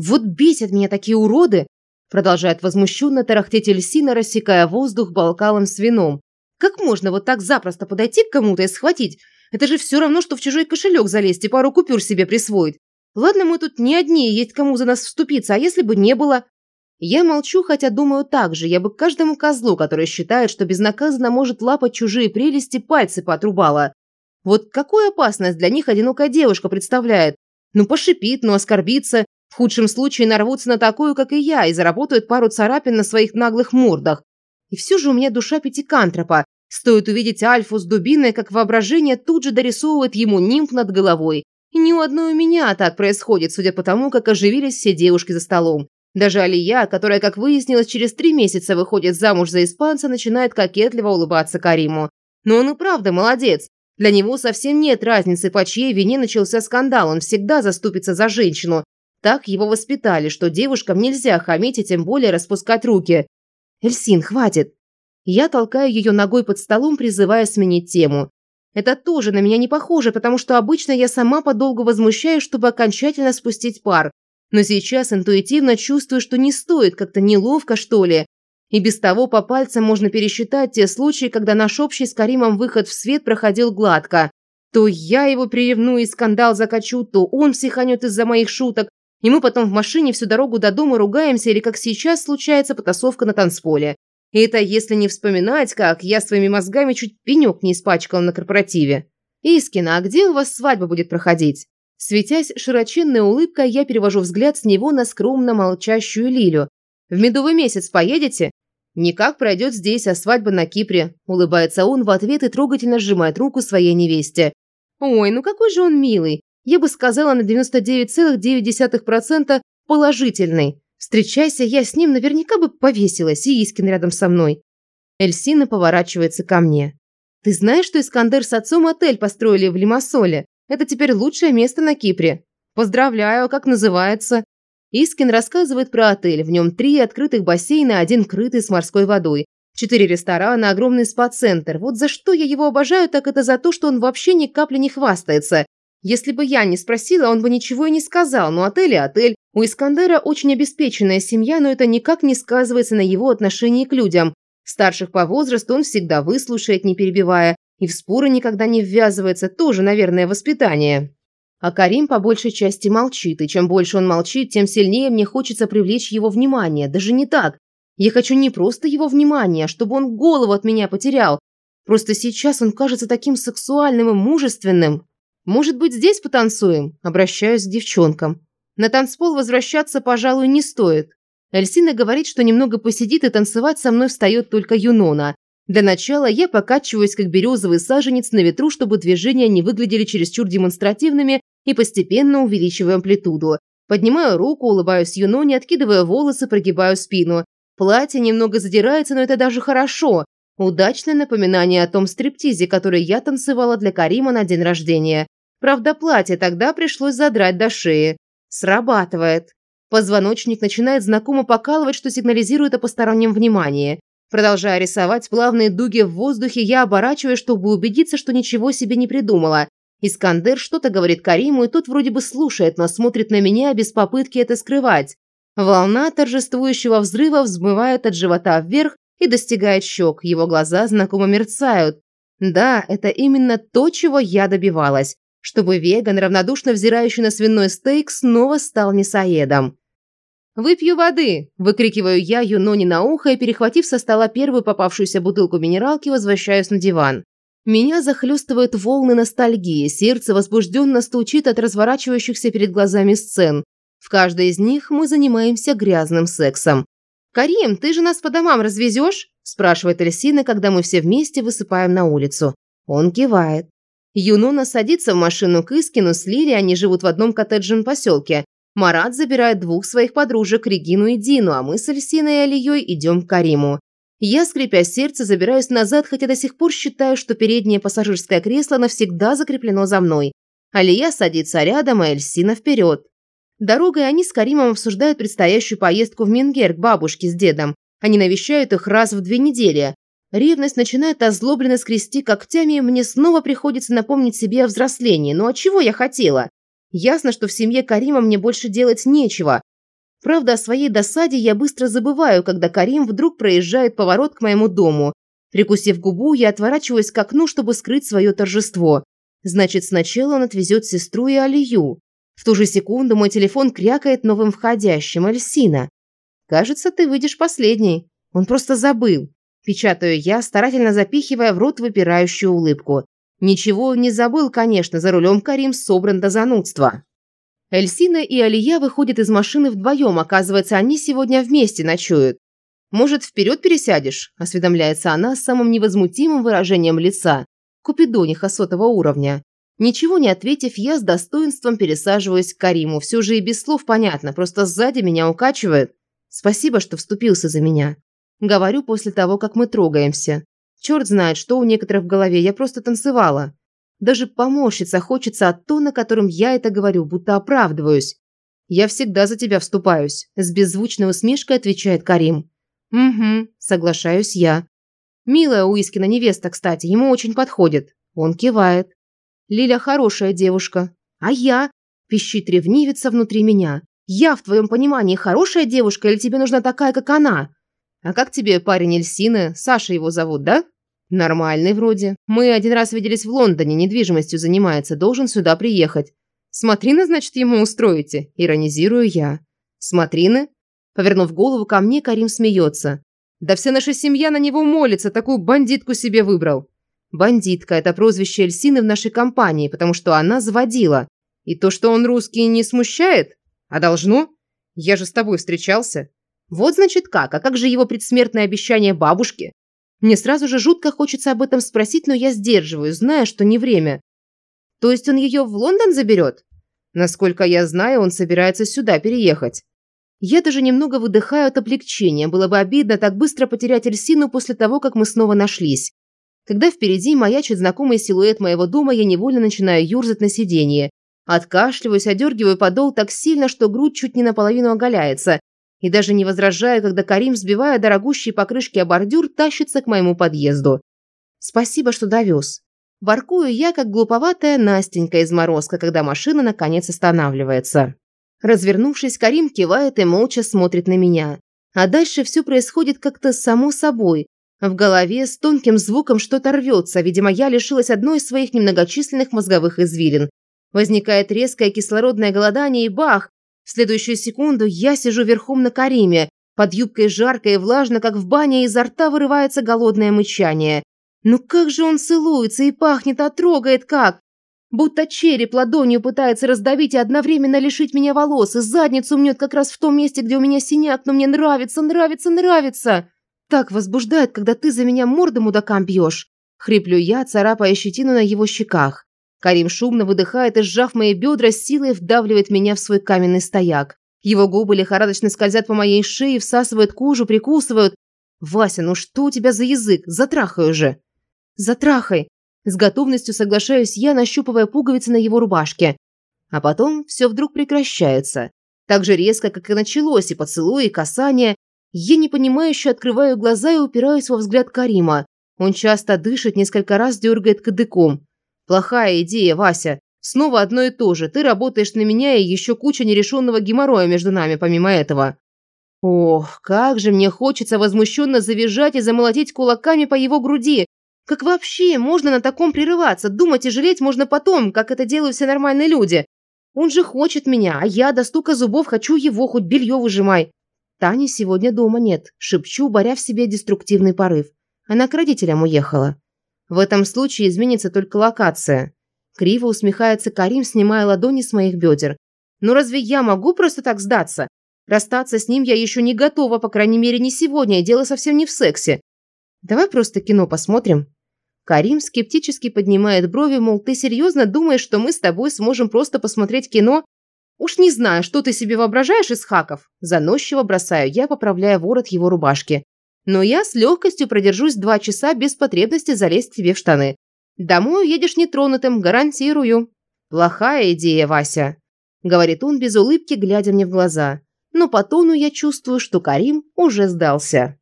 Вот бесят меня такие уроды!» Продолжает возмущенно тарахтеть Эльсина, рассекая воздух балкалом с вином. «Как можно вот так запросто подойти к кому-то и схватить? Это же все равно, что в чужой кошелек залезть и пару купюр себе присвоить. Ладно, мы тут не одни, есть кому за нас вступиться, а если бы не было? Я молчу, хотя думаю так же. Я бы каждому козлу, который считает, что безнаказанно может лапать чужие прелести, пальцы поотрубала. Вот какую опасность для них одинокая девушка представляет? Ну, пошипит, ну, оскорбится. В худшем случае нарвутся на такую, как и я, и заработают пару царапин на своих наглых мордах. И все же у меня душа пятикантропа. Стоит увидеть Альфу с дубиной, как воображение тут же дорисовывает ему нимб над головой. И ни у одной у меня так происходит, судя по тому, как оживились все девушки за столом. Даже Алия, которая, как выяснилось, через три месяца выходит замуж за испанца, начинает кокетливо улыбаться Кариму. Но он и правда молодец. Для него совсем нет разницы, по чьей вине начался скандал, он всегда заступится за женщину. Так его воспитали, что девушкам нельзя хамить и тем более распускать руки. «Эльсин, хватит!» Я толкаю ее ногой под столом, призывая сменить тему. Это тоже на меня не похоже, потому что обычно я сама подолгу возмущаюсь, чтобы окончательно спустить пар. Но сейчас интуитивно чувствую, что не стоит, как-то неловко, что ли. И без того по пальцам можно пересчитать те случаи, когда наш общий с Каримом выход в свет проходил гладко. То я его приревную и скандал закачу, то он психанет из-за моих шуток, и мы потом в машине всю дорогу до дома ругаемся или как сейчас случается потасовка на танцполе. И это если не вспоминать, как я своими мозгами чуть пенек не испачкал на корпоративе. Искина, а где у вас свадьба будет проходить? Светясь широченной улыбкой, я перевожу взгляд с него на скромно молчащую Лилю. В медовый месяц поедете? Никак пройдет здесь, а свадьба на Кипре. Улыбается он в ответ и трогательно сжимает руку своей невесте. Ой, ну какой же он милый. Я бы сказала на 99,9% положительный. Встречайся я с ним, наверняка бы повесилась, и Искин рядом со мной. Эльсина поворачивается ко мне. Ты знаешь, что Искандер с отцом отель построили в Лимассоле? Это теперь лучшее место на Кипре. Поздравляю, как называется? Искин рассказывает про отель. В нем три открытых бассейна, один крытый с морской водой. Четыре ресторана, огромный спа-центр. Вот за что я его обожаю, так это за то, что он вообще ни капли не хвастается. Если бы я не спросила, он бы ничего и не сказал, но отель и отель. У Искандера очень обеспеченная семья, но это никак не сказывается на его отношении к людям. Старших по возрасту он всегда выслушает, не перебивая, и в споры никогда не ввязывается, тоже, наверное, воспитание. А Карим по большей части молчит, и чем больше он молчит, тем сильнее мне хочется привлечь его внимание. Даже не так. Я хочу не просто его внимание, а чтобы он голову от меня потерял. Просто сейчас он кажется таким сексуальным и мужественным. «Может быть, здесь потанцуем?» Обращаюсь к девчонкам. На танцпол возвращаться, пожалуй, не стоит. Эльсина говорит, что немного посидит и танцевать со мной встает только Юнона. Для начала я покачиваюсь, как березовый саженец на ветру, чтобы движения не выглядели чересчур демонстративными и постепенно увеличиваю амплитуду. Поднимаю руку, улыбаюсь Юноне, откидываю волосы, прогибаю спину. Платье немного задирается, но это даже хорошо. Удачное напоминание о том стриптизе, который я танцевала для Карима на день рождения. Правда, платье тогда пришлось задрать до шеи. Срабатывает. Позвоночник начинает знакомо покалывать, что сигнализирует о постороннем внимании. Продолжая рисовать плавные дуги в воздухе, я оборачиваюсь, чтобы убедиться, что ничего себе не придумала. Искандер что-то говорит Кариму, и тот вроде бы слушает, но смотрит на меня без попытки это скрывать. Волна торжествующего взрыва взмывает от живота вверх, и достигает щек, его глаза знакомо мерцают. Да, это именно то, чего я добивалась, чтобы веган, равнодушно взирающий на свиной стейк, снова стал мясоедом. «Выпью воды!» – выкрикиваю я Юноне на ухо и, перехватив со стола первую попавшуюся бутылку минералки, возвращаюсь на диван. Меня захлестывают волны ностальгии, сердце возбужденно стучит от разворачивающихся перед глазами сцен. В каждой из них мы занимаемся грязным сексом. «Карим, ты же нас по домам развезешь?» – спрашивает Эльсина, когда мы все вместе высыпаем на улицу. Он кивает. Юнона садится в машину к Искину с Лири, они живут в одном коттеджном поселке. Марат забирает двух своих подружек, Регину и Дину, а мы с Эльсиной и Алией идем к Кариму. Я, скрипя сердце, забираюсь назад, хотя до сих пор считаю, что переднее пассажирское кресло навсегда закреплено за мной. Алия садится рядом, а Эльсина вперед. Дорогой они с Каримом обсуждают предстоящую поездку в Мингер к бабушке с дедом. Они навещают их раз в две недели. Ревность начинает озлобленно скрести когтями, и мне снова приходится напомнить себе о взрослении. Ну а чего я хотела? Ясно, что в семье Карима мне больше делать нечего. Правда, о своей досаде я быстро забываю, когда Карим вдруг проезжает поворот к моему дому. Прикусив губу, я отворачиваюсь к окну, чтобы скрыть свое торжество. Значит, сначала он отвезет сестру и Алию. В ту же секунду мой телефон крякает новым входящим. Альсина. Кажется, ты выйдешь последней. Он просто забыл. Печатаю я, старательно запихивая в рот выпирающую улыбку. Ничего не забыл, конечно, за рулем Карим собран до занудства. Эльсина и Алия выходят из машины вдвоем, оказывается, они сегодня вместе ночуют. «Может, вперед пересядешь?» – осведомляется она с самым невозмутимым выражением лица. Купидониха сотого уровня. Ничего не ответив, я с достоинством пересаживаюсь к Кариму. Все же и без слов понятно, просто сзади меня укачивает. Спасибо, что вступился за меня. Говорю после того, как мы трогаемся. Черт знает, что у некоторых в голове, я просто танцевала. Даже поморщиться хочется от тона, которым я это говорю, будто оправдываюсь. «Я всегда за тебя вступаюсь», – с беззвучной усмешкой отвечает Карим. «Угу», – соглашаюсь я. «Милая Уискина невеста, кстати, ему очень подходит». Он кивает. «Лиля хорошая девушка. А я?» – пищит ревнивица внутри меня. «Я, в твоем понимании, хорошая девушка или тебе нужна такая, как она?» «А как тебе парень Эльсины? Саша его зовут, да?» «Нормальный вроде. Мы один раз виделись в Лондоне, недвижимостью занимается, должен сюда приехать. Смотрины, значит, ему устроите?» Иронизирую я. «Смотрины?» Повернув голову ко мне, Карим смеется. «Да вся наша семья на него молится, такую бандитку себе выбрал». «Бандитка» – это прозвище Эльсины в нашей компании, потому что она заводила. И то, что он русский, не смущает? А должно? Я же с тобой встречался. Вот значит как, а как же его предсмертное обещание бабушке? Мне сразу же жутко хочется об этом спросить, но я сдерживаю, зная, что не время. То есть он ее в Лондон заберет? Насколько я знаю, он собирается сюда переехать. Я даже немного выдыхаю от облегчения. Было бы обидно так быстро потерять Эльсину после того, как мы снова нашлись. Когда впереди маячит знакомый силуэт моего дома, я невольно начинаю юрзать на сиденье. Откашливаюсь, одергиваю подол так сильно, что грудь чуть не наполовину оголяется, и даже не возражаю, когда Карим, сбивая дорогущие покрышки о бордюр, тащится к моему подъезду. Спасибо, что довез. Воркую я, как глуповатая Настенька из морозка, когда машина наконец останавливается. Развернувшись, Карим кивает и молча смотрит на меня. А дальше все происходит как-то само собой. В голове с тонким звуком что-то рвется, видимо, я лишилась одной из своих немногочисленных мозговых извилин. Возникает резкое кислородное голодание и бах, в следующую секунду я сижу верхом на Кариме, под юбкой жарко и влажно, как в бане, изо рта вырывается голодное мычание. Ну как же он целуется и пахнет, а трогает как! Будто череп ладонью пытается раздавить и одновременно лишить меня волос, и задницу мнет как раз в том месте, где у меня синяк, но мне нравится, нравится, нравится. Так возбуждает, когда ты за меня морду мудакам бьешь. Хриплю я, царапая щетину на его щеках. Карим шумно выдыхает и, сжав мои бедра, силой вдавливает меня в свой каменный стояк. Его губы лихорадочно скользят по моей шее, всасывают кожу, прикусывают. «Вася, ну что у тебя за язык? Затрахай уже!» «Затрахай!» С готовностью соглашаюсь я, нащупывая пуговицы на его рубашке. А потом все вдруг прекращается. Так же резко, как и началось, и поцелуи, и касания. Я непонимающе открываю глаза и упираюсь во взгляд Карима. Он часто дышит, несколько раз дергает кадыком. Плохая идея, Вася. Снова одно и то же. Ты работаешь на меня и еще куча нерешенного геморроя между нами помимо этого. Ох, как же мне хочется возмущенно завизжать и замолотить кулаками по его груди. Как вообще можно на таком прерываться? Думать и жалеть можно потом, как это делают все нормальные люди. Он же хочет меня, а я до стука зубов хочу его, хоть белье выжимай. Тани сегодня дома нет, шепчу, боря в себе деструктивный порыв. Она к родителям уехала. В этом случае изменится только локация. Криво усмехается Карим, снимая ладони с моих бедер. Ну разве я могу просто так сдаться? Расстаться с ним я еще не готова, по крайней мере, не сегодня, и дело совсем не в сексе. Давай просто кино посмотрим. Карим скептически поднимает брови, мол, ты серьезно думаешь, что мы с тобой сможем просто посмотреть кино? Уж не знаю, что ты себе воображаешь из хаков. Заносчиво бросаю я, поправляя ворот его рубашки. Но я с легкостью продержусь два часа без потребности залезть тебе в штаны. Домой едешь нетронутым, гарантирую. Плохая идея, Вася, говорит он без улыбки, глядя мне в глаза. Но по тону я чувствую, что Карим уже сдался.